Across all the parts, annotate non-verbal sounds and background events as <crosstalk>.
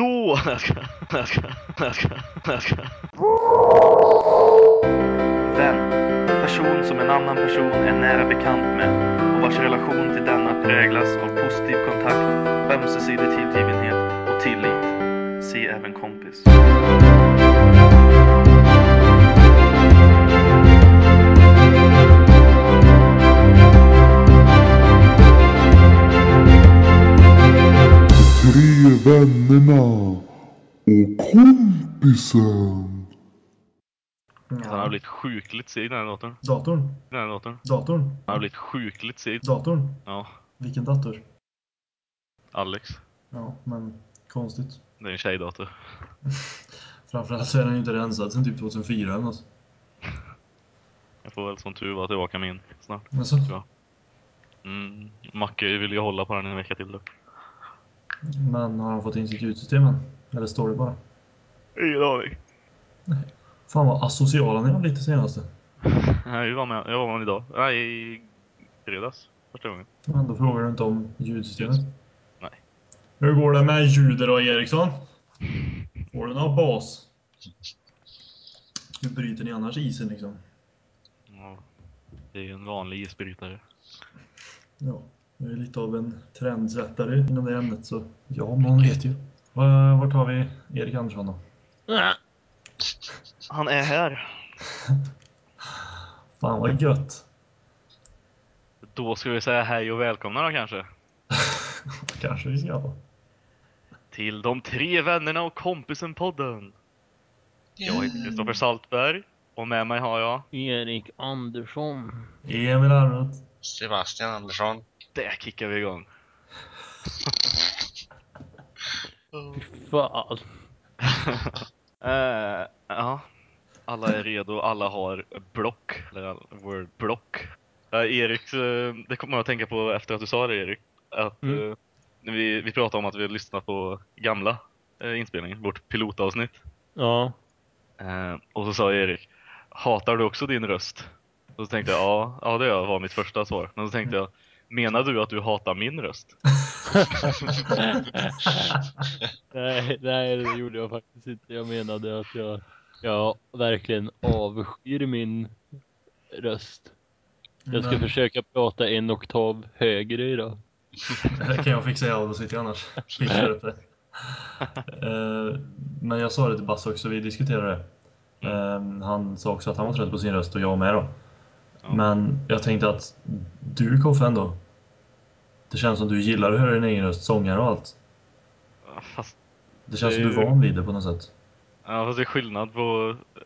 Då! Nej, <laughs> jag skojar. Nej, jag skojar. Nej, jag skojar. Nej, jag skojar. Vän. Person som en annan person är nära bekant med och vars relation till denna präglas av positiv kontakt, ömsesidig tillgivenhet och tillit. Se även kompis. Vännerna och kompisen. Han har Ja. blivit sjukligt seg den här datorn. Datorn? Den här datorn. Datorn? Han har blivit sjukligt seg. Datorn? Ja, Vilken dator? Alex. Ja, men konstigt. Det är en tjejdator. <laughs> Framförallt så är den ju inte rensad sen typ 2004 eller något. Jag får väl som tur vara tillbaka min snart. Men så, Ja. Mm, Macke vill ju hålla på den en vecka till då. Men har han fått in sitt ljudsystem än? Eller står det bara? Ingen aning. Fan vad asociala ni har blivit det senaste. Nej, jag var med, jag var med idag. Nej, i fredags. Första gången. Men då frågar du inte om ljudsystemet. Nej. Hur går det med ljudet då Eriksson? Får du någon bas? Hur bryter ni annars isen liksom? Ja, det är en vanlig isbrytare. Ja, jag är lite av en trendsättare inom det ämnet så ja, man vet ju. Va- Vart har vi Erik Andersson då? Han är här. Fan vad gött! Då ska vi säga hej och välkomna då kanske. <laughs> Kanske vi ska. Till de tre vännerna och kompisen-podden. Jag heter Kristoffer Saltberg och med mig har jag... Erik Andersson. Emil Arnott. Sebastian Andersson. Där kickar vi igång. <laughs> Fan. <laughs> Eh, ja. Alla är redo, alla har block, eller all- word block. Eh, Erik, eh, det kommer jag att tänka på efter att du sa det Erik. Att Mm. eh, vi, vi pratade om att vi har lyssnat på gamla inspelningar, vårt pilotavsnitt. Ja. Och så sa Erik, hatar du också din röst? Och så tänkte jag, ja, ja det var mitt första svar. Men så tänkte jag, menar du att du hatar min röst? <laughs> nej, nej, det gjorde jag faktiskt inte. Jag menade att jag, jag verkligen avskyr min röst. Jag ska Men- försöka prata en oktav högre idag. Det kan jag fixa i Audacity annars. Fixar upp det. Eh, Men jag sa det till Basse också, vi diskuterade det. Eh, Han sa också att han var trött på sin röst och jag med då. Ja. Men jag tänkte att du Koffe ändå. Det känns som du gillar att höra din egen röst, sångare och allt. Ja, Fast, Det känns Det som är du är van vid det på något sätt. ja, fast det är skillnad på eh,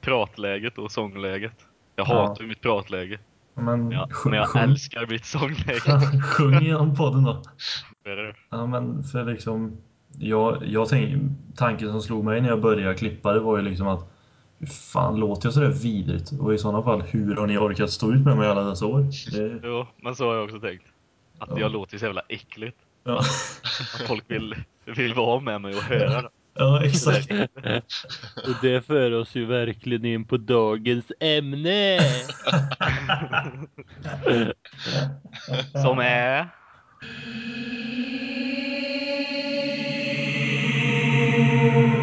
pratläget och sångläget. Jag Ja. hatar mitt pratläge, Men, sjung, men jag sjung, älskar mitt sångläge. <laughs> sjung genom podden då. Det är det. Ja men för liksom jag, jag tänk, Tanken som slog mig när jag började klippa det var ju liksom att hur fan låter jag sådär vidrigt? Och i sådana fall, hur har ni orkat stå ut med mig alla dessa år? Det, <laughs> Jo, men så har jag också tänkt. Att Ja. jag låter så jävla äckligt. ja. <laughs> Att folk vill, vill vara med mig och höra det. ja, exakt. <laughs> Och det för oss ju verkligen in på dagens ämne. Som är... Vi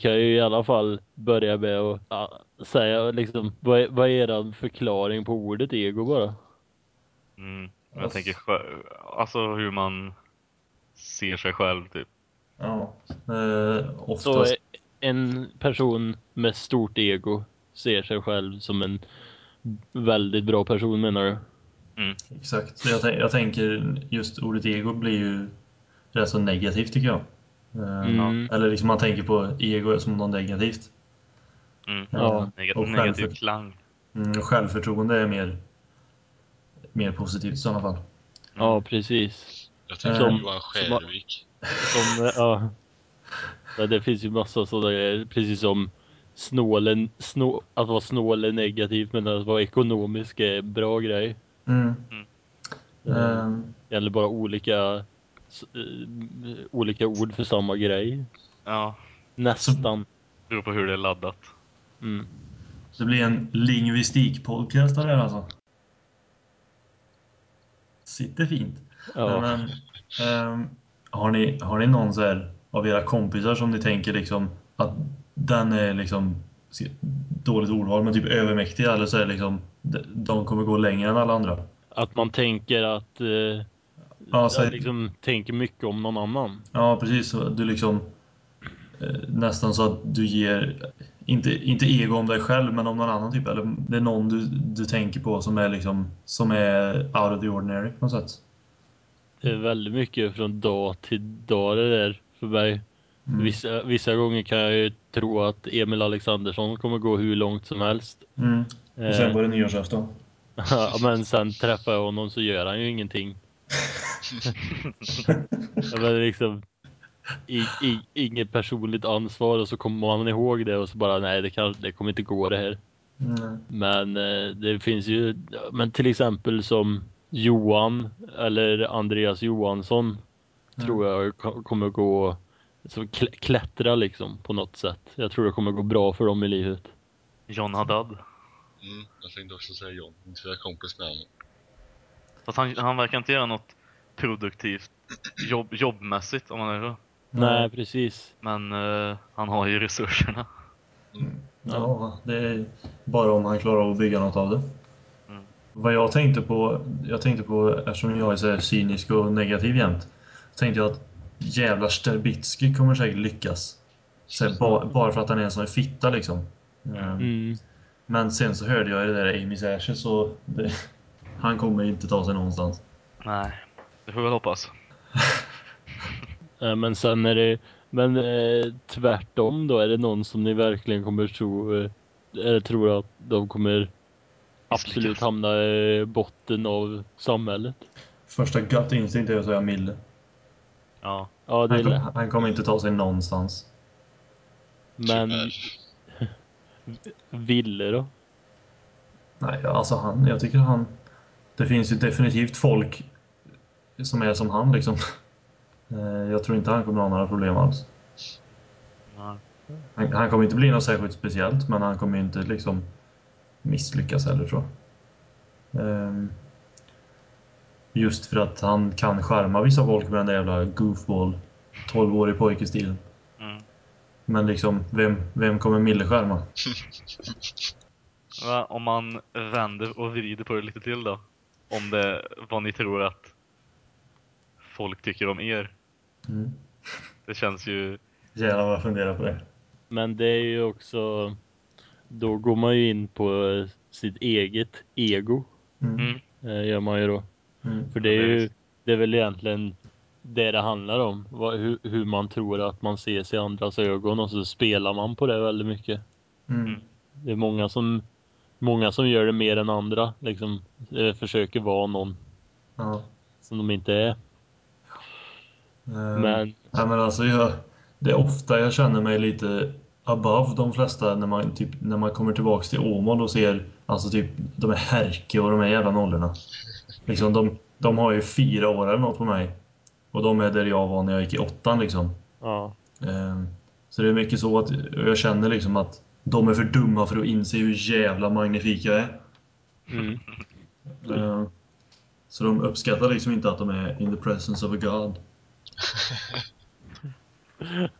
kan ju i alla fall börja med att ja, säga liksom, vad är, vad är er förklaring på ordet ego bara? Mm, jag Ass- tänker själv, alltså hur man ser sig själv typ. Ja. Eh, Så oftast. en person med stort ego ser sig själv som en väldigt bra person menar du? Exakt. Så jag, jag tänker just ordet ego blir ju rätt så negativt tycker jag. Eh, Mm. Eller liksom man tänker på ego som något negativt. Mm. Ja. Neg- och negativ självför- klang. Mm, och självförtroende är mer, mer positivt i sådana fall. Ja, precis. Jag tänker Som- Johan Skärvik. Som, eh, ja. ja. Det finns ju massa sådana grejer, precis som snålen, snå, att vara snål är negativt men att vara ekonomisk är bra grej. Mm. Mm. Ehm, Eller bara olika, olika ord för samma grej. Ja, Nästan. beror på hur det är laddat. Mm. det blir en lingvistikpodcast av det här alltså. Sitter fint. Ja. Men, ehm, har, ni, har ni någon så här av era kompisar som ni tänker liksom att den är liksom dåligt ordval men typ övermäktig eller så är liksom de, de kommer gå längre än alla andra? Att man tänker att, eh, Ja, så, att liksom tänker mycket om någon annan. ja precis. Du liksom eh, nästan så att du ger inte, inte ego om dig själv men om någon annan typ eller det är någon du, du tänker på som är liksom som är out of the ordinary på något sätt. Det är väldigt mycket från dag till dag det där för mig. Mm. Vissa, vissa gånger kan jag ju tro att Emil Alexandersson kommer gå hur långt som helst. Mm. Och sen Eh, var det nyårsafton. <laughs> Ja, men sen träffar jag honom så gör han ju ingenting. Ja, men liksom, i, i, inget personligt ansvar och så kommer man ihåg det och så bara nej det, kan, det kommer inte gå det här. Mm. Men eh, det finns ju, men till exempel som Johan eller Andreas Johansson tror jag ko- kommer gå så kl- klättra liksom på något sätt. Jag tror det kommer gå bra för dem i livet. John Haddad. Mm, jag tänkte också säga John. Inte för jag är kompis med honom. Fast han, han verkar inte göra något produktivt jobb, jobbmässigt om man är så. Nej, precis. Men eh, han har ju resurserna. Ja, det är bara om han klarar av att bygga något av det. Mm. Vad jag tänkte på, jag tänkte på eftersom jag är så här cynisk och negativ jämt, så tänkte jag att jävla Sterbitsky kommer säkert lyckas. Så här, ba, bara för att han är en sån fitta liksom. Ehm, Mm. Men sen så hörde jag det där Amy's Ashes så det, han kommer inte ta sig någonstans. Nej, det får vi väl hoppas. <laughs> Eh, Men sen är det, men eh, tvärtom då, är det någon som ni verkligen kommer tro, eh, eller tror att de kommer absolut hamna i botten av samhället? Första gut instinct är att säga Mille. Ja, Ja, det är Han, kom, han kommer inte ta sig någonstans. Men. <laughs> Ville då? Nej, alltså han, jag tycker han... Det finns ju definitivt folk som är som han liksom. Eh, Jag tror inte han kommer ha några problem alls. Han, han kommer inte bli något särskilt speciellt, men han kommer inte liksom misslyckas heller tror jag. Ehm, Just för att han kan skärma vissa folk med den där jävla goofball 12-årig pojke-stilen. Mm. Men liksom, vem, vem kommer Mille skärma? <laughs> Om man vänder och vrider på det lite till då. Om det, vad ni tror att folk tycker om er. Mm. Det känns ju... Jävlar vad jag funderar på det. Men det är ju också, då går man ju in på sitt eget ego, Mm. Mm. eh, gör man ju då. Mm. För det är ju, det är väl egentligen det det handlar om. Vad, hur, hur man tror att man ser sig i andras ögon och så spelar man på det väldigt mycket. Mm. Det är många som, många som gör det mer än andra. Liksom eh, försöker vara någon Ja. som de inte är. Ehm, Men Ja, men alltså jag, det är ofta jag känner mig lite above de flesta när man, typ, när man kommer tillbaks till Åmål och ser alltså typ de är Härke och de här jävla nollorna. Liksom, de, de har ju fyra år eller något på mig. Och de är där jag var när jag gick i åttan liksom. ja, Ehm, Så det är mycket så att jag känner liksom att de är för dumma för att inse hur jävla magnifik jag är. mm, Ehm, Så de uppskattar liksom inte att de är in the presence of a god. <laughs>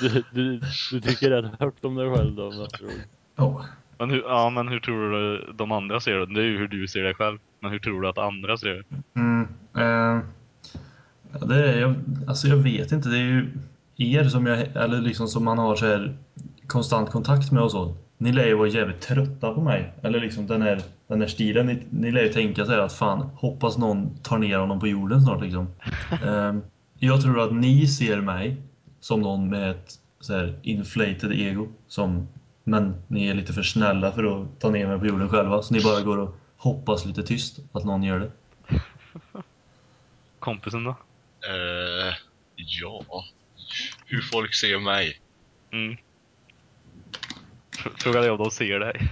du, du, du tycker rätt högt om dig själv då med. Ja. Men hur, ja, men hur tror du de andra ser det? Det är ju hur du ser dig själv. Men hur tror du att andra ser det? Mm, eh, det är, jag, alltså jag vet inte, det är ju er som jag, eller liksom som man har så här konstant kontakt med och så. Ni lär ju vara jävligt trötta på mig. Eller liksom den här, den här stilen. Ni, ni lär ju tänka så här att fan, hoppas någon tar ner honom på jorden snart liksom. <laughs> Eh, jag tror att ni ser mig som någon med ett så här inflated ego. Som, men ni är lite för snälla för att ta ner mig på jorden själva. Så ni bara går och hoppas lite tyst att någon gör det. <laughs> Kompisen då? Eh, ja. Hur folk ser mig. Mm. F- Fråga dig om de ser dig.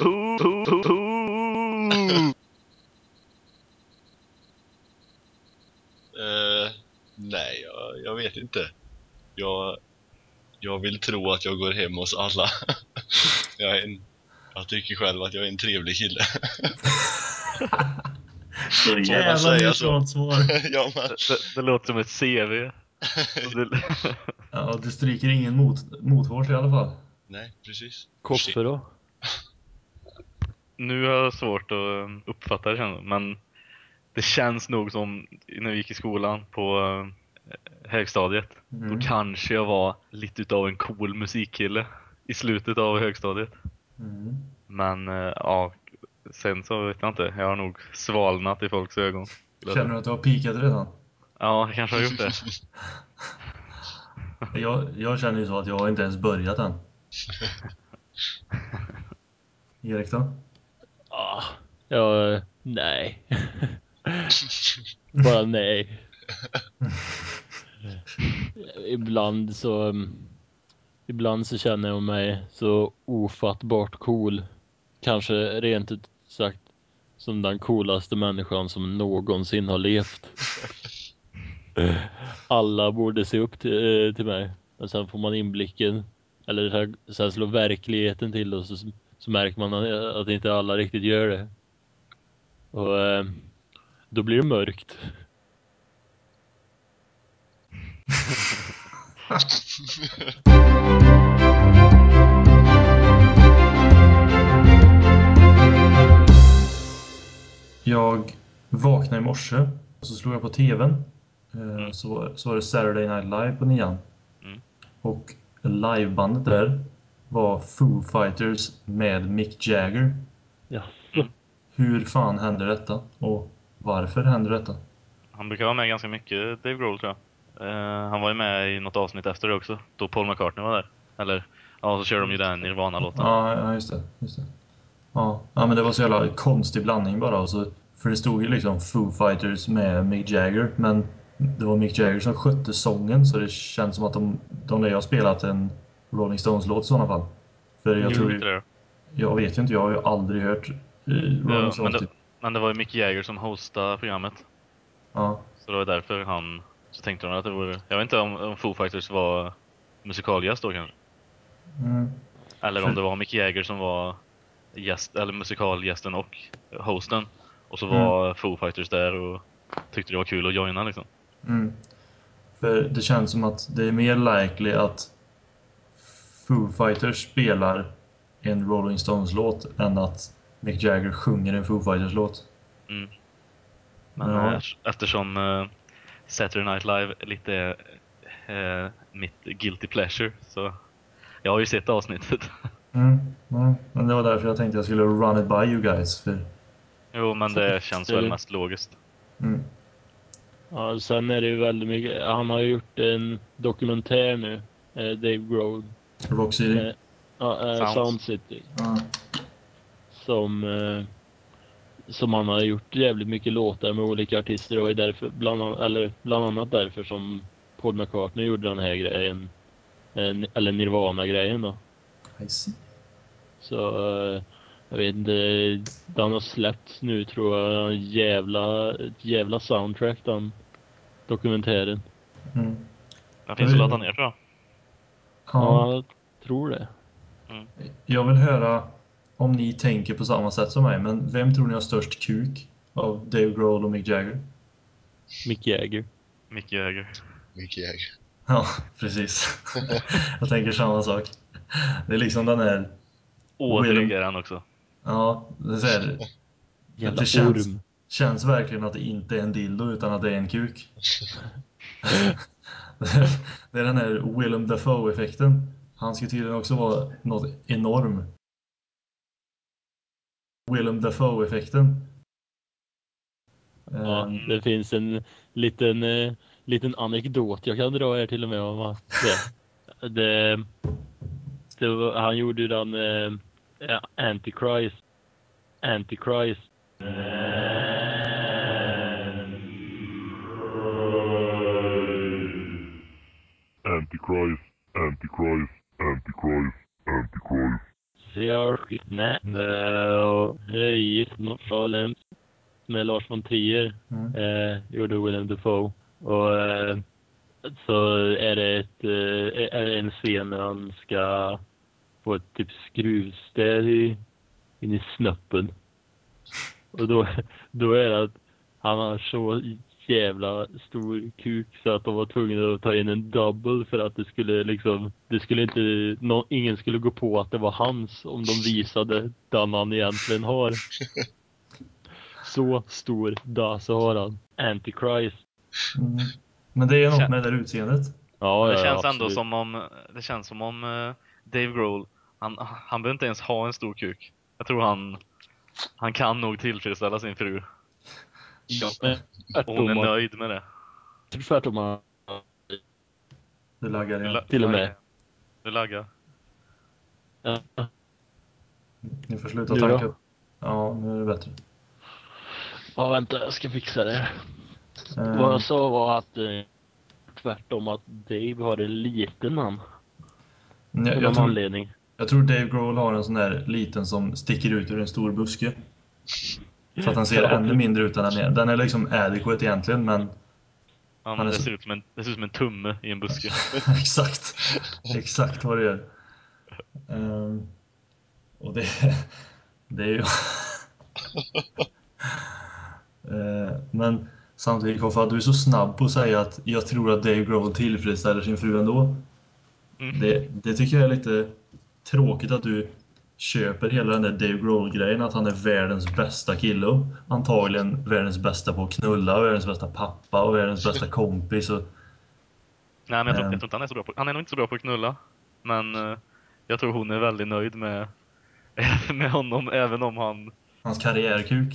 Ooh, ooh, ooh. Eh, nej, jag, jag vet inte. Jag, jag vill tro att jag går hem hos alla. <laughs> jag, är en, jag tycker själv att jag är en trevlig kille. <laughs> Så jävla neutralt svar. <laughs> ja, men, Det, det låter som ett CV. <laughs> Ja, du stryker ingen mot, mothårs i alla fall. nej, precis. Koffe då? nu har jag svårt att um, uppfatta det känns men det känns nog som när vi gick i skolan på eh, högstadiet. Mm. Då kanske jag var lite utav en cool musikkille i slutet av högstadiet. Mm. Men eh, ja, sen så vet jag inte. Jag har nog svalnat i folks ögon. Känner du att du har pikat redan? Ja, jag kanske har gjort det. <laughs> Jag, jag känner ju så att jag har inte ens börjat än. <laughs> Erik då? Ah, ja, nej. <laughs> Bara nej. Ibland så... Ibland så känner jag mig så ofattbart cool. Kanske rent ut sagt som den coolaste människan som någonsin har levt. Alla borde se upp till, eh, till mig. Men sen får man inblicken, eller sen slår verkligheten till och så, så märker man att, inte alla riktigt gör det. Och eh, då blir det mörkt. <laughs> Jag vaknade i morse och så slog jag på TVn. Eh, Så, var- så var det Saturday Night Live på nian. Mm. Och livebandet där var Foo Fighters med Mick Jagger. Ja. <laughs> Hur fan hände detta? Och varför hände detta? Han brukar vara med ganska mycket, Dave Grohl tror jag. Eh, han var ju med i något avsnitt efter det också, då Paul McCartney var där. Eller, ja, så kör de ju den Nirvana-låten. Ja, ja just det. Just det. Ja. ja, men det var så jävla konstig blandning bara. Och så, för det stod ju liksom Foo Fighters med Mick Jagger. Men det var Mick Jagger som skötte sången så det känns som att de, de lär ju ha spelat en Rolling Stones-låt i sådana fall. För jag tror det jag vet ju inte, jag har ju aldrig hört eh, Rolling Ja, men, Stones det, typ. men det var ju Mick Jagger som hostade programmet. Ja. Så det var därför han... Så tänkte de att det vore... Jag vet inte om, om Foo Fighters var musikalgäst då kanske. Mm. Eller om det var Mick Jagger som var gäst, eller musikalgästen och hosten. Och så Mm. var Foo Fighters där och tyckte det var kul att joina liksom. Mm. För det känns som att det är mer likely att Foo Fighters spelar en Rolling Stones-låt än att Mick Jagger sjunger en Foo Fighters-låt. Mm. Men Ja. eh, eftersom eh, Saturday Night Live är lite eh, mitt guilty pleasure så jag har ju sett avsnittet. <laughs> Mm. Mm. Men det var därför jag tänkte jag skulle run it by you guys. För, jo, men det känns väl mest logiskt. mm. Ja, sen är det ju väldigt mycket. Han har gjort en dokumentär nu, eh, Dave Grohl. Rock City. Eh, ja, eh, Sound. Sound City. Ja. Som, eh, som han har gjort jävligt mycket låtar med olika artister och är därför, bland, an- eller bland annat därför som Paul McCartney gjorde den här grejen. Eh, eller Nirvana-grejen då. I see. Så eh, jag vet inte, den har släppts nu tror jag. En jävla, ett jävla soundtrack den dokumentären. Mm. Den finns att ladda ner tror jag. Ja. Ja, jag tror det. Jag vill höra om ni tänker på samma sätt som mig. Men vem tror ni har störst kuk? Av Dave Grohl och Mick Jagger? Mick Jagger. Mick Jagger. Mick Jagger. Ja, precis. <laughs> jag tänker samma sak. Det är liksom den här... Dryg är han också. Ja, det är så här, Jävla Det känns- orm. Känns verkligen att det inte är en dildo utan att det är en kuk. <laughs> det är den här Willem Dafoe-effekten. Han ska tydligen också vara något enorm. Willem Dafoe-effekten. Ja, Ehm, det finns en liten, eh, liten anekdot jag kan dra här till och med om vad det. det, det var, han gjorde ju den eh, Antichrist. Antichrist. Antichrist, Antichrist, Antichrist, Antichrist. Eh, Och Röjigt, Norrfalen med Lars von Trier Mm. eh, gjorde Willem Dafoe. Och eh, så är det, ett, eh, är det en scen när han ska få ett typ skruvstäd i, in i snöppen. Och då, då är det att han har så jävla stor kuk så att de var tvungna att ta in en double för att det skulle liksom, det skulle inte, nå, ingen skulle gå på att det var hans om de visade den han egentligen har. <laughs> Så stor dase har han. Antichrist. Mm. Men det är något med det där utseendet. Ja, det ja, känns ja, ändå absolut. som om, det känns som om eh, Dave Grohl, han, han behöver inte ens ha en stor kuk. Jag tror han, han kan nog tillfredsställa sin fru. Ja, hon är nöjd med det. tvärtom han- Det laggar igen. la- Till och med. Du laggar. ja. Ni får sluta tanka. Ja, nu är det bättre. ja, vänta, jag ska fixa det. Eh, Vad jag sa var att eh, tvärtom att Dave har en liten jag, Av jag, någon tror, anledning. jag tror Dave Grohl har en sån där liten som sticker ut ur en stor buske. Så att han ser Ja. ännu mindre ut än den är. Den är liksom adequate egentligen, men Han är det, så- ser ut som en, det ser ut som en tumme i en buske. <laughs> exakt, exakt vad det gör. Ehm, och det, det är ju... <laughs> Eh, men samtidigt Koffa, du är så snabb på att säga att jag tror att Dave Grohl tillfredsställer sin fru ändå. Mm. Det, det tycker jag är lite tråkigt att du köper hela den där Dave Grohl-grejen, att han är världens bästa kille. Antagligen världens bästa på att knulla, världens bästa pappa och världens bästa <laughs> kompis. Och, Nej men jag tror, jag tror inte han är så bra på, han är nog inte så bra på att knulla. Men eh, jag tror hon är väldigt nöjd med, <laughs> med honom även om han, hans karriärkuk.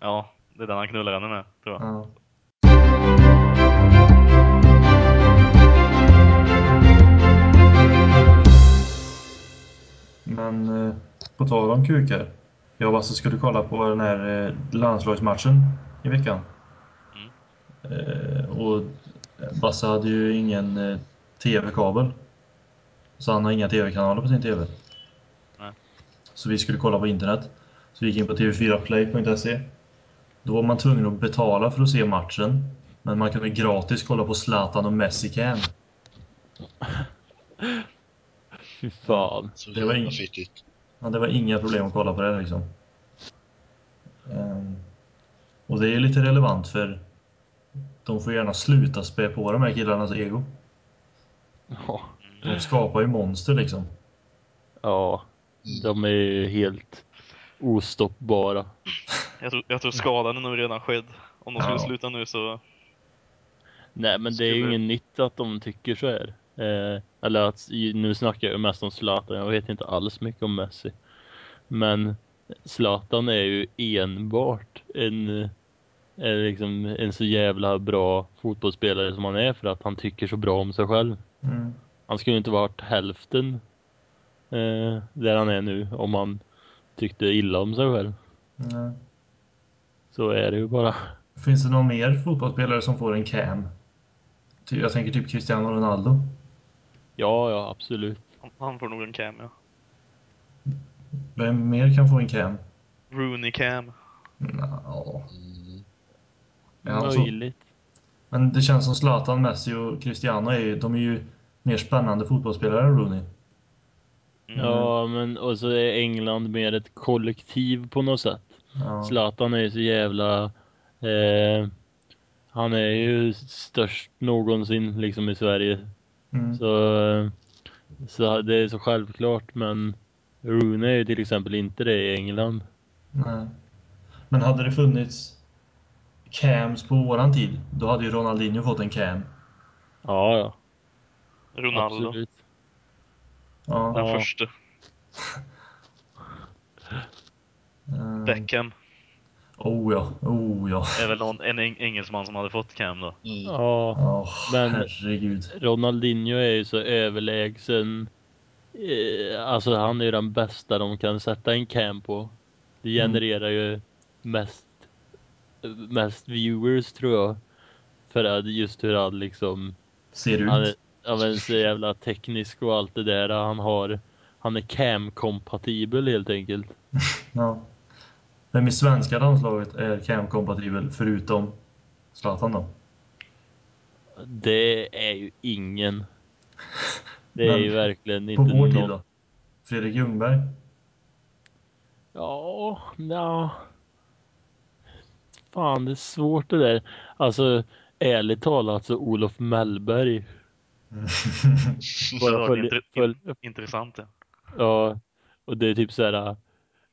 ja, det är den han knullar henne med tror jag. Ja. Tal om kukar. Jag och Basse skulle kolla på den här eh, landslagsmatchen i veckan. Eh, och Basse hade ju ingen eh, TV-kabel. Så han har inga TV-kanaler på sin TV. Nej. Så vi skulle kolla på internet. Så vi gick in på tv4play.se. Då var man tvungen att betala för att se matchen. Men man kunde gratis kolla på Zlatan och Messi Cam. <laughs> Fy fan. Så Det var jävla ing- fittigt. Ja, det var inga problem att kolla på det liksom. Ehm, och det är lite relevant för de får gärna sluta spä på de här killarnas ego. Ja. De skapar ju monster liksom. ja. De är ju helt ostoppbara. Jag tror, jag tror skadan är nog redan skedd. Om de skulle Ja. sluta nu så, Nej men det är ju Skulle- inget nytt att de tycker så här. Eh, eller att, nu snackar jag mest om Zlatan, jag vet inte alls mycket om Messi. Men Zlatan är ju enbart en, en, liksom, en så jävla bra fotbollsspelare som han är för att han tycker så bra om sig själv. Mm. Han skulle inte varit hälften eh, där han är nu om han tyckte illa om sig själv. Nej. Så är det ju bara. Finns det någon mer fotbollsspelare som får en cam? Jag tänker typ Cristiano Ronaldo. Ja, ja absolut. han, han får nog en cam ja. Vem mer kan få en cam? Rooney cam. Ja, alltså- Möjligt. Men det känns som Zlatan, Messi och Cristiano är ju, de är ju mer spännande fotbollsspelare än Rooney. Mm. Ja, men och så är England mer ett kollektiv på något sätt. Ja. Zlatan är ju så jävla... Eh, han är ju störst någonsin liksom i Sverige. Mm. Så, så det är så självklart, men Rooney är ju till exempel inte det i England. Nej. Men hade det funnits cams på våran tid, då hade ju Ronaldinho fått en cam. Ja, ja. Ronaldo. Absolut. Ja. Den Ja. första. <laughs> Eh, Beckham. Oh ja, oh ja. Är väl någon, en eng- engelsman som hade fått cam då. Mm. Ja. Oh, Men- herregud. Ronaldinho är ju så överlägsen. Eh, alltså han är ju den bästa de kan sätta en cam på. Det Mm. genererar ju mest, mest viewers tror jag. För att just hur han liksom, Ser ut. han är, ja, men så jävla teknisk och allt det där. Han har, han är cam-kompatibel helt enkelt. <laughs> Ja. Vem i svenska landslaget är cam-kompatibel förutom Zlatan då? Det är ju ingen. Det är ju verkligen På inte vår tid någon. då? Fredrik Ljungberg? Ja, ja. Fan, det är svårt det där. Alltså, ärligt talat så Olof Mellberg. <laughs> Bara följ, följ, intressant ja. ja, och det är typ så här.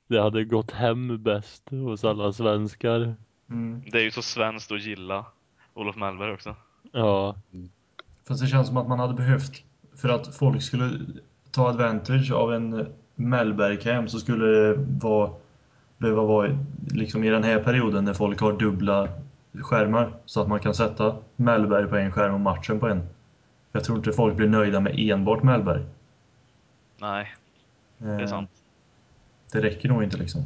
Det hade gått hem bäst hos alla svenskar. Mm. Det är ju så svenskt att gilla Olof Mellberg också. Ja, Fast det känns som att man hade behövt, för att folk skulle ta advantage av en Mellberg-cam så skulle det vara, behöva vara liksom i den här perioden när folk har dubbla skärmar. Så att man kan sätta Mellberg på en skärm och matchen på en. Jag tror inte folk blir nöjda med enbart Mellberg. Nej, det är Eh, sant. Det räcker nog inte liksom.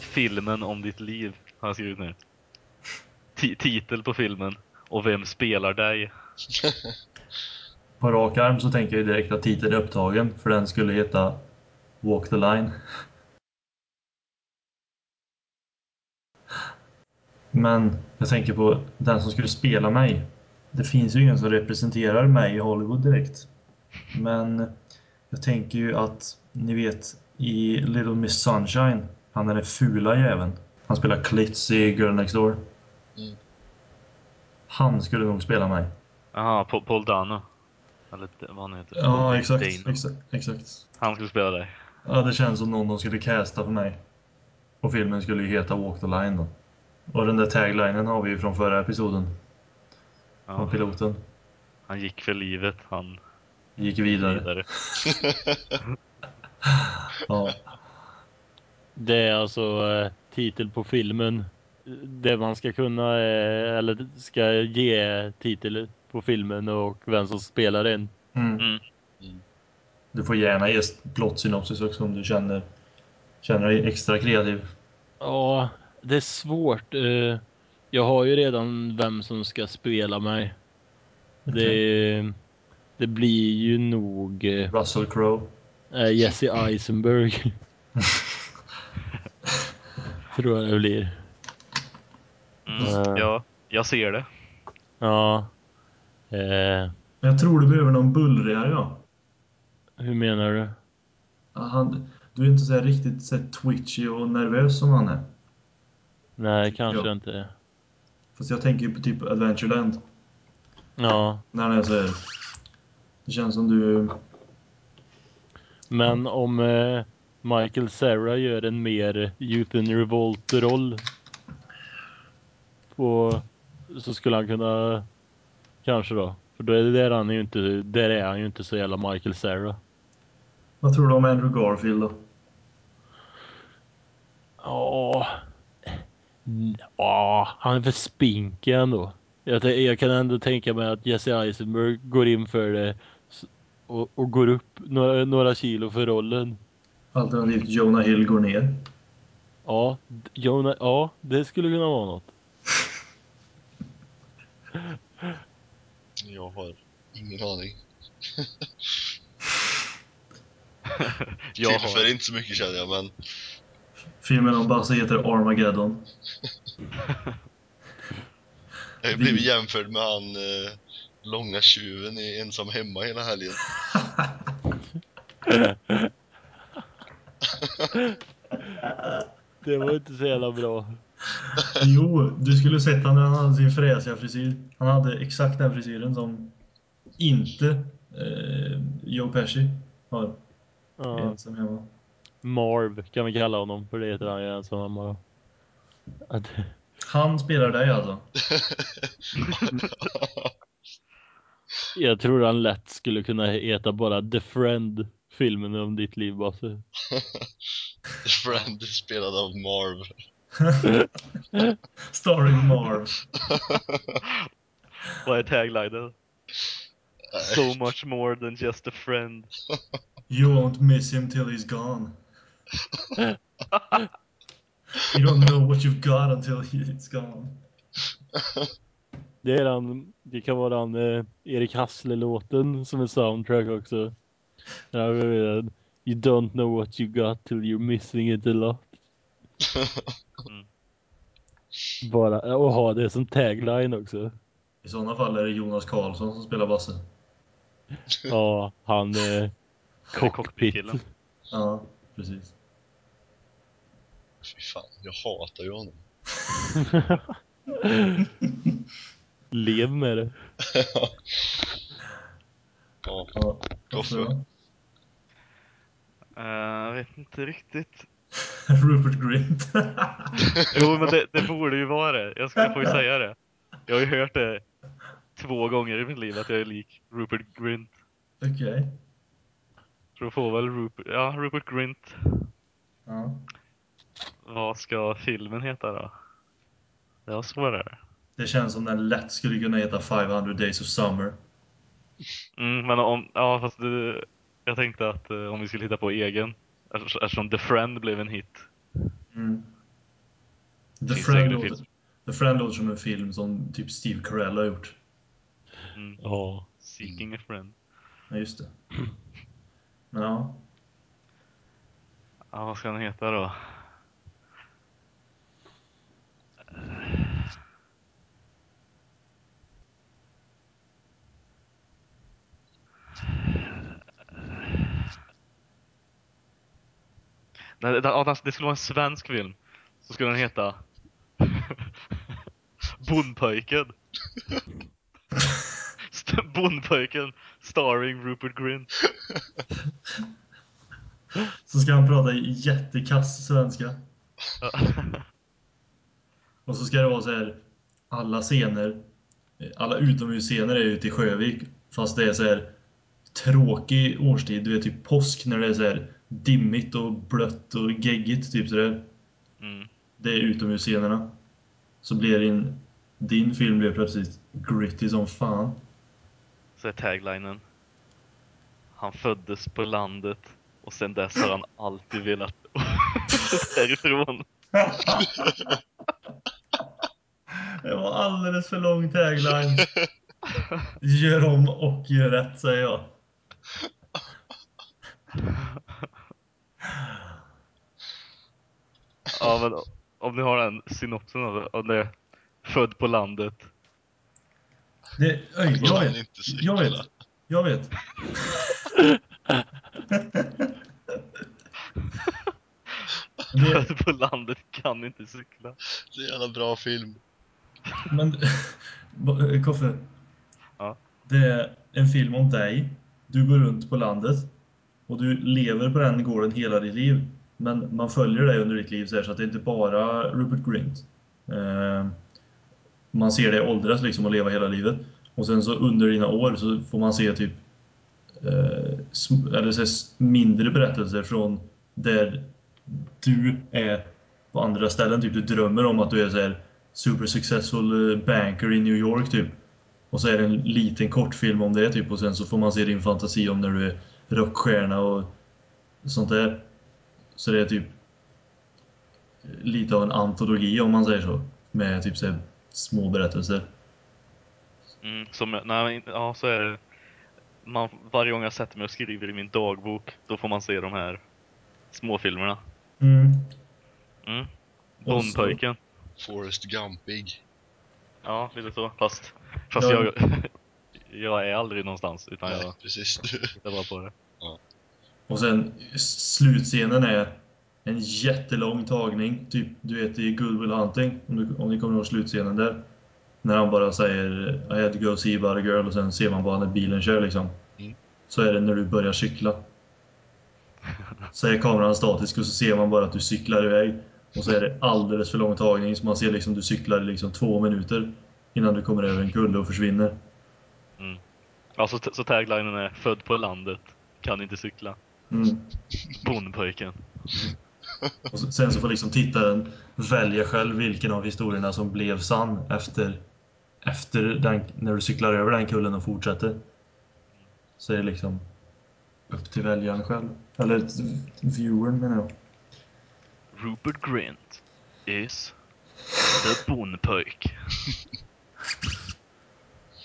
Filmen om ditt liv har jag skrivit ner. Ti- titel på filmen och vem spelar dig? <laughs> På rak arm så tänker jag direkt att titeln är upptagen för den skulle heta Walk the line. Men jag tänker på den som skulle spela mig. Det finns ju ingen som representerar mig i Hollywood direkt. Men jag tänker ju att, ni vet, i Little Miss Sunshine, han är den fula jäveln. Han spelar Klitz i Girl Next Door. Mm. Han skulle nog spela mig. Jaha, Pa- Paul Dano. Eller vad han heter. Ja, exakt. Exakt. exakt. Han skulle spela dig. Ja, det känns som någon de skulle casta för mig. Och filmen skulle ju heta Walk the Line då. Och den där taglinen har vi ju från förra episoden. Från Ja, piloten. han gick för livet, han Gick vidare. vidare. <laughs> Ja. det är alltså eh, titel på filmen. Det man ska kunna, eh, eller ska ge titel på filmen och vem som spelar den. Mm. Mm. Du får gärna ge plottsynopsis också om du känner, känner dig extra kreativ. Ja, det är svårt. eh, Jag har ju redan vem som ska spela mig. Det, det blir ju nog eh, Russell Crowe. eh, Jesse Eisenberg. <laughs> Tror jag det blir. Mm. Ja, jag ser det. Ja. Eh, Men jag tror du behöver någon bullrigare ja. hur menar du? Ja, Han, du är inte så här riktigt så här twitchy och nervös som han är. Nej, kanske Ja. inte. Fast jag tänker ju på typ Adventureland. Ja, När han är så här. Det känns som du... men om eh, Michael Cera gör en mer Youth in Revolt-roll på så skulle han kunna kanske då. För då är det där han är ju inte, där är han ju inte så jävla Michael Cera. Vad tror du om Andrew Garfield då? Ja. Ja, han är för spinkig ändå. Jag, jag kan ändå tänka mig att Jesse Eisenberg går in för det och, och går upp några, några kilo för rollen. Alternativt Jonah Hill går ner. Ja, Jonah, ja, det skulle kunna vara något. Jag har ingen aning. <laughs> Jag Tillför har, inte så mycket känner jag, men Filmen om Basse heter Armageddon. <laughs> jag har blivit jämförd med han eh, långa tjuven i Ensam Hemma hela helgen. <laughs> Det var inte så jävla bra. <laughs> Jo, du skulle sett han när han hade sin fräsiga frisyr. Han hade exakt den frisyren som inte eh, Joe Pesci har. Ja, Ensam hemma. Marv kan vi kalla honom, för det heter han ju ensam hemma. Att- Han spelar dig alltså? <laughs> Jag tror han lätt skulle kunna heta bara The Friend, filmen om ditt liv Basse. <laughs> The Friend spelad av Marv. <laughs> Starring Marv. vad är taglinen? So much more than just a friend. You won't miss him till he's gone. You don't know what you've got until he's gone. Det, är den, det kan vara den eh, Erik Hassle-låten som är soundtrack också. Ja, jag vet, you don't know what you got till you're missing it a lot. Mm. Bara och ha det som tagline också. I sådana fall är det Jonas Karlsson som spelar bassen. Ja, han eh, <laughs> cockpit. Ja, precis. Fy fan, jag hatar ju honom. <laughs> Lev med det. <laughs> Ja, Ja, Goffe. varför? Eh, Jag vet inte riktigt. <laughs> Rupert Grint. Jo, men det, det borde ju vara det. Jag, ska, jag får ju säga det. Jag har ju hört det två gånger i mitt liv att jag är lik Rupert Grint. Okej. Så då får väl Rupert, ja, Rupert Grint. Ja. Vad ska filmen heta då? Det var svårare. Det känns som den lätt skulle kunna heta 500 Days of Summer. Mm, men om, ja fast det, jag tänkte att eh, om vi skulle hitta på egen. Eftersom eftersom The Friend blev en hit. Mm. The, Friend låter. The Friend låter som en film som typ Steve Carell har gjort. Mm. Ja. Seeking a Friend. Ja, just det. <clears throat> Men ja. Ja, vad ska den heta då? Nej, det, skulle vara en svensk film. Så skulle den heta <laughs> Bondpojken. <laughs> Bondpojken starring Rupert Grint. <laughs> Så ska han prata jättekass svenska. Och så ska det vara så här. Alla scener. Alla utomhusscener är ute i Sjövik. Fast det är så här tråkig årstid. Du vet typ påsk när det är så här dimmigt och blött och geggigt. Typ så där. Mm. Det är utomhusscenerna. Så blir din, din film blir plötsligt gritty som fan. Så är taglinen. Han föddes på landet och sen dess har han alltid velat <laughs> därifrån. <laughs> Det var alldeles för lång tagline. Gör om och gör rätt säger jag. Ja, men om ni har den synopsen av det, om det är född på landet. Det, öj, jag Kan vet. Jag vet. Jag vet. <laughs> Det, Född på landet kan inte cykla. Så jävla bra film. men, <laughs> Koffe. Ja. Det är en film om dig. Du går runt på landet. Och du lever på den gården hela ditt liv. Men man följer dig under ditt liv så, här, så att det är inte bara Rupert Grint. Eh, man ser dig åldras liksom och leva hela livet. Och sen så under dina år så får man se typ eh, eller så här, mindre berättelser från där du är på andra ställen. Typ du drömmer om att du är så här super successful eh, banker i New York typ. Och så är det en liten kortfilm om det typ och sen så får man se din fantasi om när du är rockstjärna och sånt där. Så det är typ lite av en antologi om man säger så. Med typ så små berättelser. Mm, som, nej, ja, så är det. Man, varje gång jag sätter mig och skriver i min dagbok, då får man se de här småfilmerna. Mm. Mm. Bondpojken. Forrest Gumpig. Ja, lite så. Fast, fast Ja. jag, <laughs> jag är aldrig någonstans, utan Nej, jag precis. tittar bara på det. Och sen slutscenen är en jättelång tagning. Typ, du vet i Good Will Hunting, om, du, om ni kommer ihåg slutscenen där. När han bara säger I had to go see about a girl och sen ser man bara när bilen kör liksom. Mm. Så är det när du börjar cykla. Så är kameran statisk och så ser man bara att du cyklar iväg. Och så är det alldeles för lång tagning så man ser liksom du cyklar i liksom två minuter innan du kommer över en kulle och försvinner. Ja, så, så taglinen är född på landet, kan inte cykla. Mm. Bondpojken. <laughs> Och så- sen så får liksom tittaren välja själv vilken av historierna som blev sann efter, efter den, när du cyklar över den kullen och fortsätter. Så är det liksom upp till väljaren själv. Eller viewern menar jag. Rupert Grint is the Bondpojk. <laughs>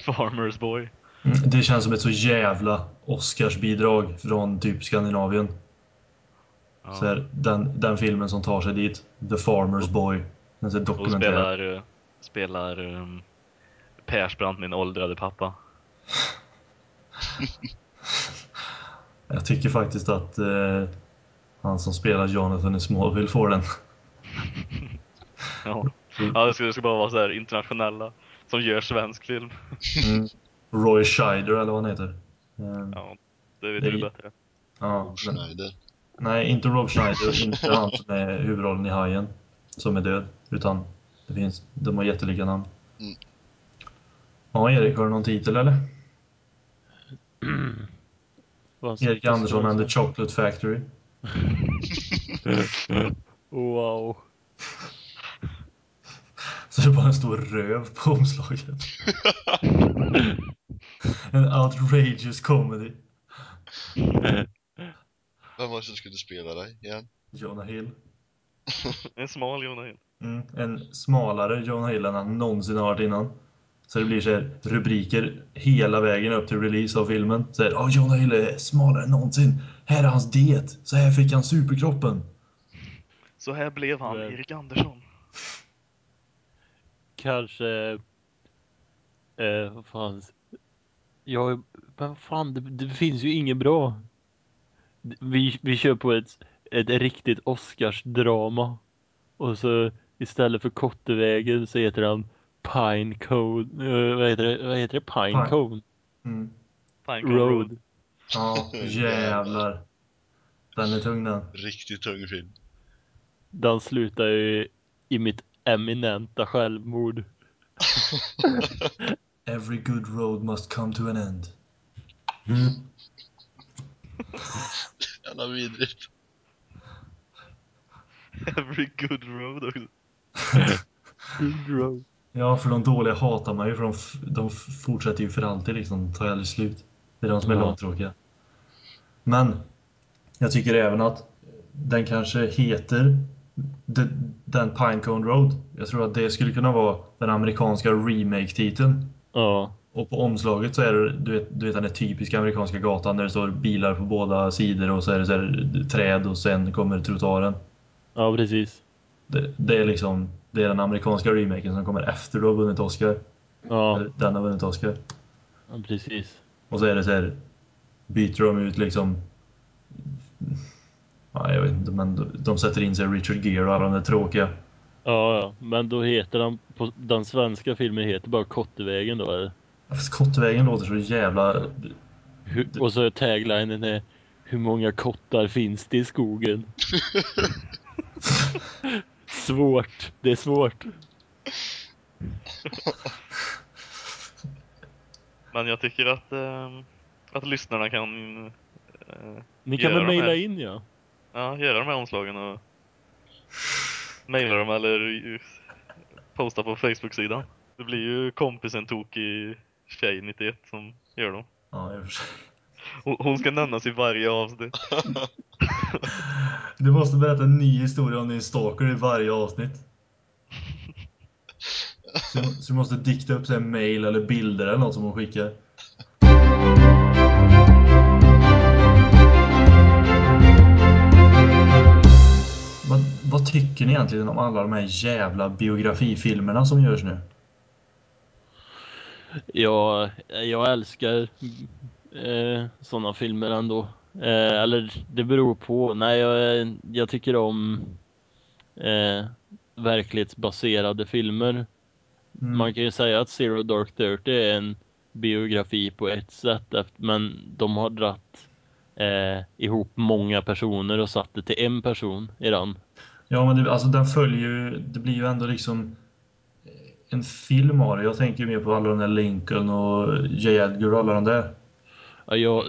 <laughs> Farmers boy. Mm, Det känns som ett så jävla Oscarsbidrag från typ Skandinavien. Ja. Så här, den, den filmen som tar sig dit, The Farmer's Boy. Den är Och dokumentär. spelar, eh, spelar um, Persbrandt, min åldrade pappa. <laughs> Jag tycker faktiskt att eh, han som spelar Jonathan i Smallville får den. <laughs> Ja, ja det, ska, det ska bara vara så här internationella som gör svensk film. Mm. Roy Scheider eller vad han heter. Eh, Ja, det vet Det- du bättre. ja, Rob men, Schneider. nej, inte Rob Schneider, <laughs> inte han som är huvudrollen i Hajen, som är död. Utan det finns, de har jättelika namn. Mm. Ja, Erik, har du någon titel eller? <clears throat> Erik Andersson and the Chocolate Factory. <laughs> <laughs> Wow. <laughs> Så det är bara en stor röv på omslaget. <laughs> en outrageous comedy. <laughs> Vem var det som skulle spela dig igen? Jonah Hill. En smal Jonah Hill. Mm. En smalare Jonah Hill än han någonsin har varit innan. Så det blir så här rubriker hela vägen upp till release av filmen. Så här, oh, Jonah Hill är smalare än någonsin. Här är hans diet. Så här fick han superkroppen. Så här blev han. Erik Andersson. Kanske... Eh, vad fan... Ja, men fan, det, det finns ju inget bra. Vi, vi kör på ett, ett riktigt Oscarsdrama. Och så istället för Kottevägen så heter han Pine Cone. eh, vad, heter det? vad heter det? Pine Pine. Cone Mm. Pinecone Road. Ja, <laughs> jävlar. Den är tung den. Riktigt tung film. Den slutar ju i mitt eminenta självmord. <laughs> Every good road must come to an end. Jävla vidrigt. Every good road också. Good road. Ja, för de dåliga hatar man ju för de, de fortsätter ju för alltid liksom. Tar ju aldrig slut. Det är de som är Ja. långtråkiga. Men jag tycker även att den kanske heter the, den Pinecone Road. Jag tror att det skulle kunna vara den amerikanska remake-titeln. Ja, Och på omslaget så är det, du vet, du vet den typiska amerikanska gatan där det står bilar på båda sidor och så är det så här, träd och sen kommer trottoaren. ja precis. Det, det är liksom det är den amerikanska remaken som kommer efter du har vunnit Oscar. Ja, Den har vunnit Oscar. ja precis. Och så är det så här byter de ut liksom Ja, jag vet inte, men de- sätter in sig Richard Gere och alla de där tråkiga. Ja, ja, men då heter den på den svenska filmen heter bara Kottevägen då eller? Fast Kottvägen låter så jävla... Hur, och så är taglinen är Hur många kottar finns det i skogen? <laughs> svårt, det är svårt. Men jag tycker att, ehm, att lyssnarna kan eh, Ni kan väl mejla in ja? Ja, göra de här omslagen och mejla dem eller posta på Facebook-sidan. Det blir ju kompisen tokig tjej 91 som gör dem. Ja, i och för sig. Hon, ska nämnas i varje avsnitt. <laughs> Du måste berätta en ny historia om din stalker i varje avsnitt. Så, <laughs> så du måste dikta upp här mail eller bilder eller något som hon skickar. Vad, tycker ni egentligen om alla de här jävla biografifilmerna som görs nu? Ja, jag älskar eh, sådana filmer ändå. Eh, eller det beror på. Nej, jag, jag tycker om eh, verklighetsbaserade filmer. Mm. Man kan ju säga att Zero Dark Thirty är en biografi på ett sätt, men de har dratt eh, ihop många personer och satt det till en person i den. Ja, men det, alltså den följer ju, det blir ju ändå liksom en film av det. Jag tänker ju mer på alla de där Lincoln och J. Edgar och alla de där. Ja, jag,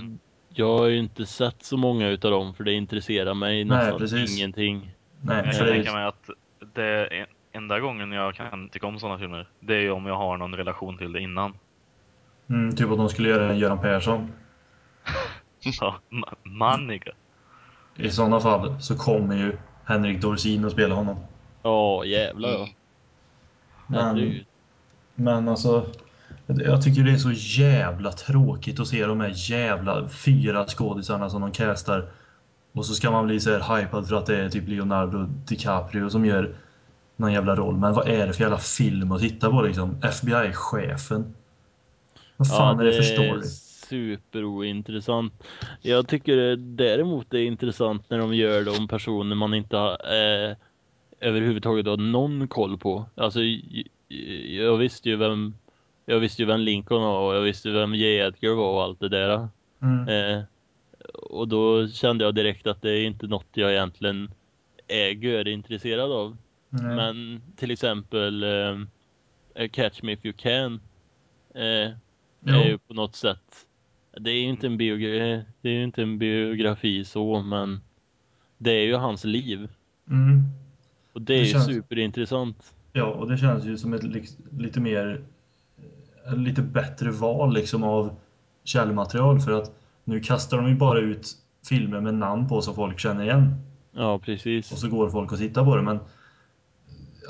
jag har ju inte sett så många utav dem för det intresserar mig Nej, nästan precis. ingenting. Nej, Jag för kan det, tänka mig att det enda gången jag kan tycka om sådana filmer, det är ju om jag har någon relation till det innan. mm, typ att de skulle göra en Göran Persson. <laughs> Ja, ma- maniga. I sådana fall så kommer ju Henrik Dorsin att spela honom. Ja, jävlar ja. Mm. Men, Herregud. men alltså, Jag tycker det är så jävla tråkigt att se de här jävla fyra skådisarna som de castar. Och så ska man bli så här hypad för att det är typ Leonardo DiCaprio som gör någon jävla roll. Men vad är det för jävla film att titta på liksom? FBI-chefen. Vad fan är det för story? Superointressant. Jag tycker det däremot det är intressant när de gör det om personer man inte har eh, överhuvudtaget har någon koll på. Alltså, jag visste ju vem jag visste ju vem Lincoln var och jag visste vem J. Edgar var och allt det där. Mm. Eh, och då kände jag direkt att det är inte något jag egentligen är intresserad av. Nej. Men till exempel eh, Catch Me If You Can eh, är ju på något sätt det är ju inte en biografi, det är inte en biografi så men det är ju hans liv Mm. och det är Det ju känns- superintressant. Ja, och det känns ju som ett lite mer eh, lite bättre val liksom av källmaterial för att nu kastar de ju bara ut filmer med namn på som folk känner igen Ja, och precis. så går folk och tittar på det men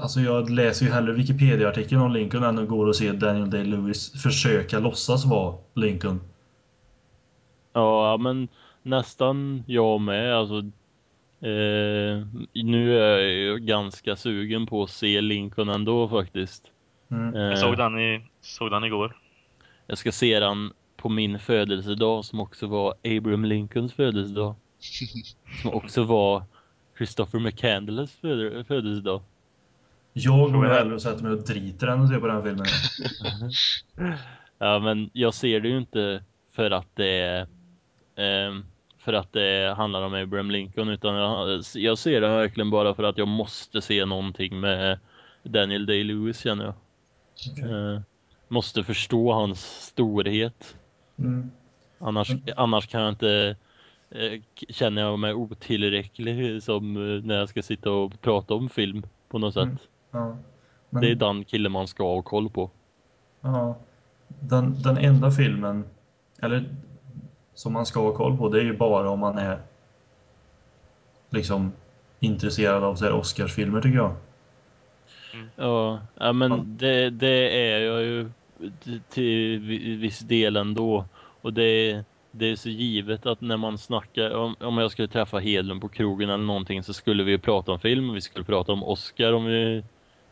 alltså jag läser ju hellre Wikipedia-artikeln om Lincoln än att gå och se Daniel Day-Lewis försöka låtsas vara Lincoln. Ja, men nästan jag med. Alltså, eh, nu är jag ju ganska sugen på att se Lincoln ändå faktiskt. Mm. Eh, Jag såg den, i, såg den igår. Jag ska se den på min födelsedag som också var Abraham Lincolns födelsedag. <laughs> Som också var Christopher McCandless föd- födelsedag. Jag går hellre och sätter mig och driter än att se på den filmen. <laughs> Ja, men jag ser det ju inte för att det är för att det handlar om Abraham Lincoln utan jag, jag ser det verkligen bara för att jag måste se någonting med Daniel Day-Lewis känner jag. Eh, måste förstå hans storhet. Mm. Annars, annars kan jag inte eh, känner jag mig otillräcklig som eh, när jag ska sitta och prata om film på något sätt. Mm. Ja. Men, Det är den killen man ska ha koll på. ja, den, den enda filmen, eller som man ska ha koll på, det är ju bara om man är liksom intresserad av så här Oscarsfilmer tycker jag. Ja, ja men. Det, det är jag ju till vi- viss del ändå. Och det, det är så givet att när man snackar, om, om jag skulle träffa Hedlund på krogen eller någonting så skulle vi ju prata om film, vi skulle prata om Oscar om vi,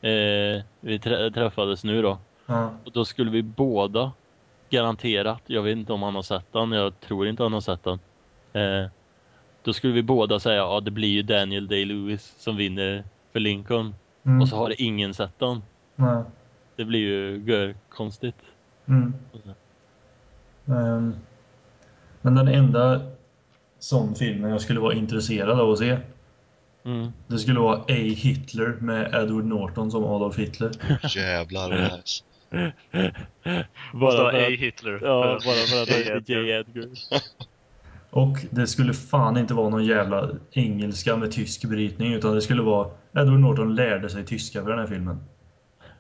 eh, vi trä, träffades nu då. Ja. Och då skulle vi båda garanterat, jag vet inte om han har sett den, jag tror inte han har sett den. Eh, då skulle vi båda säga, ja det blir ju Daniel Day-Lewis som vinner för Lincoln. Mm. Och så har ingen sett den. Nej. Det blir ju konstigt. Mm. Ehm, men den enda sån filmen jag skulle vara intresserad av att se Mm. det skulle vara A. Hitler med Edward Norton som Adolf Hitler. <laughs> Jävlar Bara för A. att, Hitler. ja, bara för- att <laughs> det är Edgar. J. Edgar. Och det skulle fan inte vara någon jävla engelska med tysk brytning utan det skulle vara Edward Norton lärde sig tyska för den här filmen.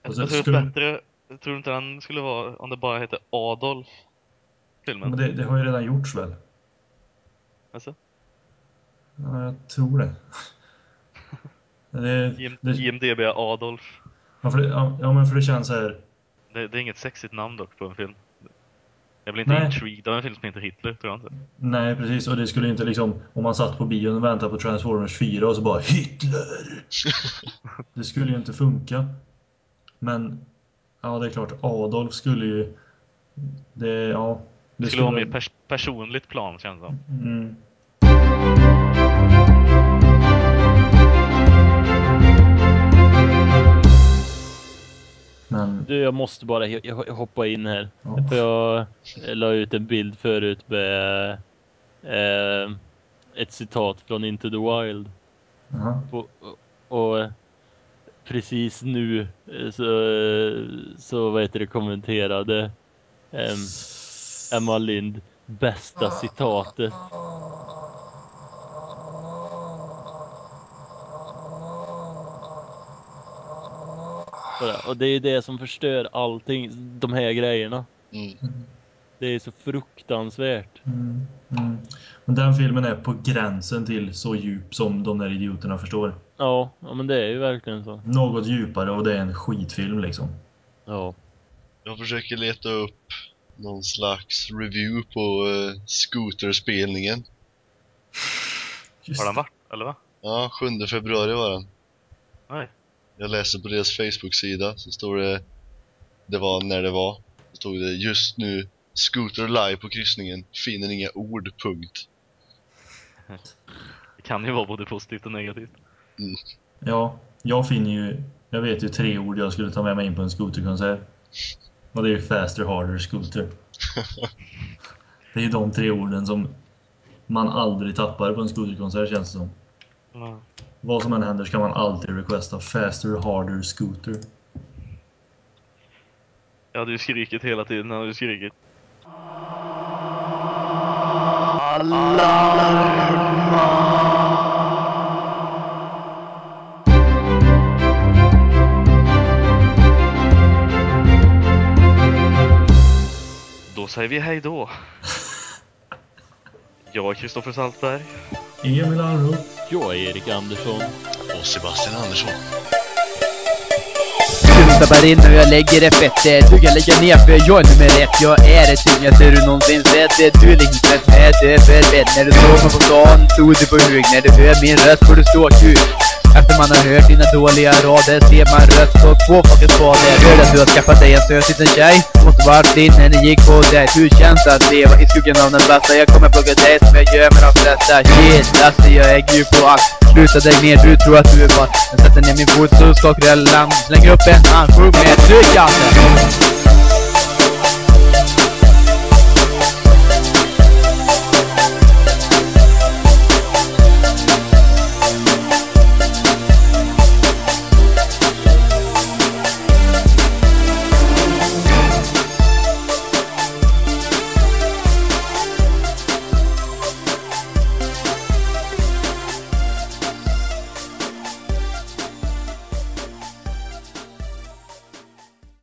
Jag, Och så jag tror skulle- bättre, jag tror inte den skulle vara om det bara hette Adolf. Filmen. Men det, det har ju redan gjorts väl? Alltså, Ja, jag tror det. <laughs> det, det IMDB Adolf. ja, för det ja, ja, men för det känns så här. Det, det är inget sexigt namn dock på en film. Jag blir inte Nej. intrigued av en film som heter Hitler, tror jag inte. Nej, precis. Och det skulle inte liksom, om man satt på bion och väntade på Transformers 4 och så bara Hitler! <laughs> Det skulle ju inte funka. Men, ja det är klart, Adolf skulle ju, det, ja. Det skulle vara mer pers personligt plan, känns det som. Mm. Men, Du, jag måste bara hoppa in här. Ja. För jag la ut en bild förut med eh, ett citat från Into the Wild. ja. Och, och precis nu eh, så, så vad heter det, kommenterade ehm, Emma Lind bästa citatet. Bara, Och det är det som förstör allting, de här grejerna. Mm. Det är så fruktansvärt. Mm. Mm. Men den filmen är på gränsen till så djup som de där idioterna förstår. Ja, ja men det är ju verkligen så. Något djupare och det är en skitfilm liksom. Ja. Jag försöker leta upp någon slags review på uh, skoterspelningen. Just Har den varit? Eller va? Ja, 7 februari var den. Nej. Jag läser på deras Facebook-sida så står det Det var när det var Så stod det just nu Scooter live på kryssningen Finner inga ord, punkt Det kan ju vara både positivt och negativt. Ja, jag finner ju... Jag vet ju tre ord jag skulle ta med mig in på en skoterkonsert. Och det är ju faster, harder, scooter. <laughs> Det är ju de tre orden som man aldrig tappar på en skoterkonsert känns det som. Ja. Vad som än händer ska man alltid requesta faster, harder, scooter. Jag hade ju skrikit hela tiden, jag hade ju skrikit. Då säger vi hej då. <laughs> Jag är Kristoffer Saltberg. Emil Almroth. Jag är Erik Andersson. Och Sebastian Andersson. Tappar in och jag lägger det fettet Du kan lägga ner för jag är nummer ett. Jag är det tyngdaste du någonsin sett Det du liksom sett med det för fett När du såg mig på stan stod du på hugg När du hör min röst får du stå kul efter man har hört dina dåliga rader ser man rött på två fucking spader. Hörde att du har skaffat dig en söt liten tjej. Måste varit din när ni gick på det Hur känns det att leva i skuggan av den bästa? Jag kommer plugga dig som jag gör med de flesta. Shit, Lasse jag är gud på allt. Sluta dig ner, du tror att du är vass. Jag sätter ner min fot så skakar jag land. Slänger upp en hand, sjung med tryck alltså